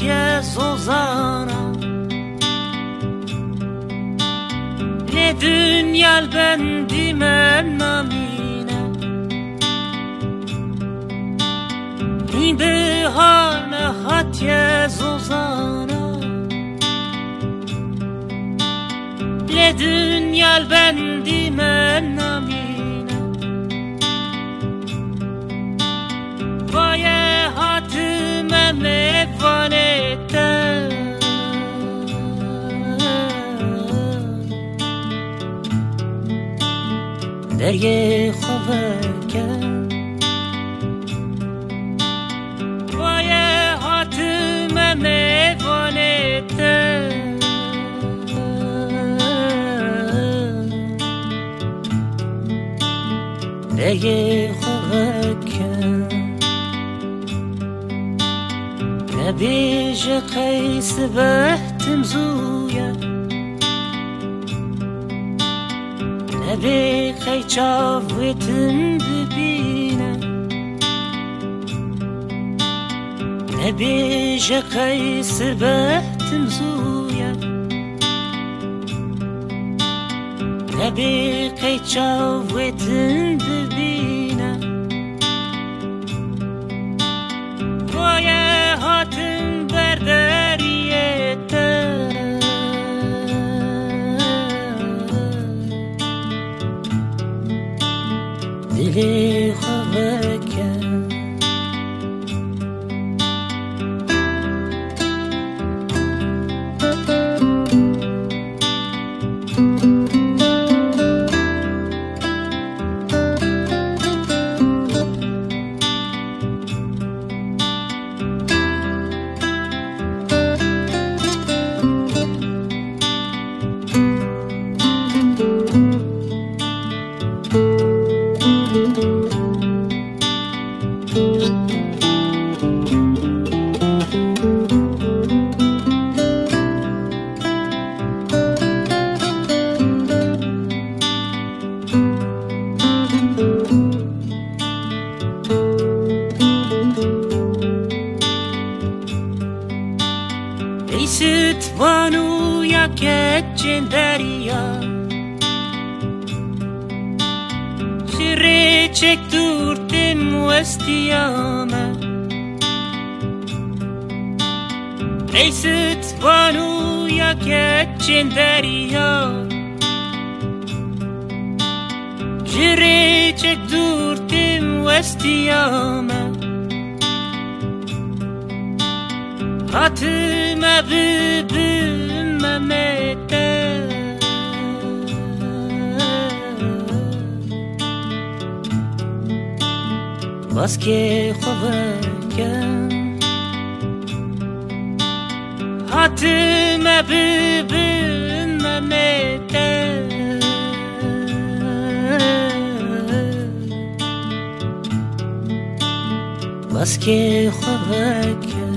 hatye zozana Ne dünyal bendime namine. Ni behane hatye zozana Le dünyal bendime دەریێ خۆڤەکە وایە هاتمە مێوانێتە دەریێ خۆڤەکە نەبێژە قەیس بەهتم زووە نبي قي شافوت ببينا نبيج قيس بهت مزويا نبي قي شافوت He Vanul ya kecenderia Si recek turten muestiyame Reysit vanu ya kecenderia Si recek turten muestiyame Hatıma bübüm Mehmet'e Vaske koveken Hatıma bübüm Mehmet'e Vaske koveken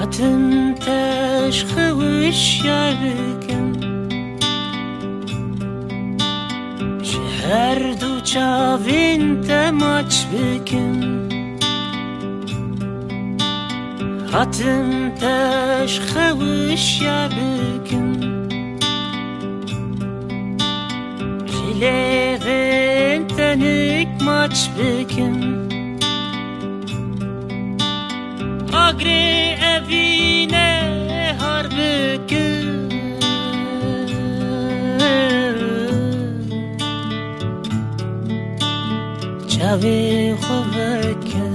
Hatım teş kıvış yargın Şehir du çavin temaç bikin Hatım teş kıvış yargın Jilevin tenik maç bikin agre evine har bükür Çavi kovakın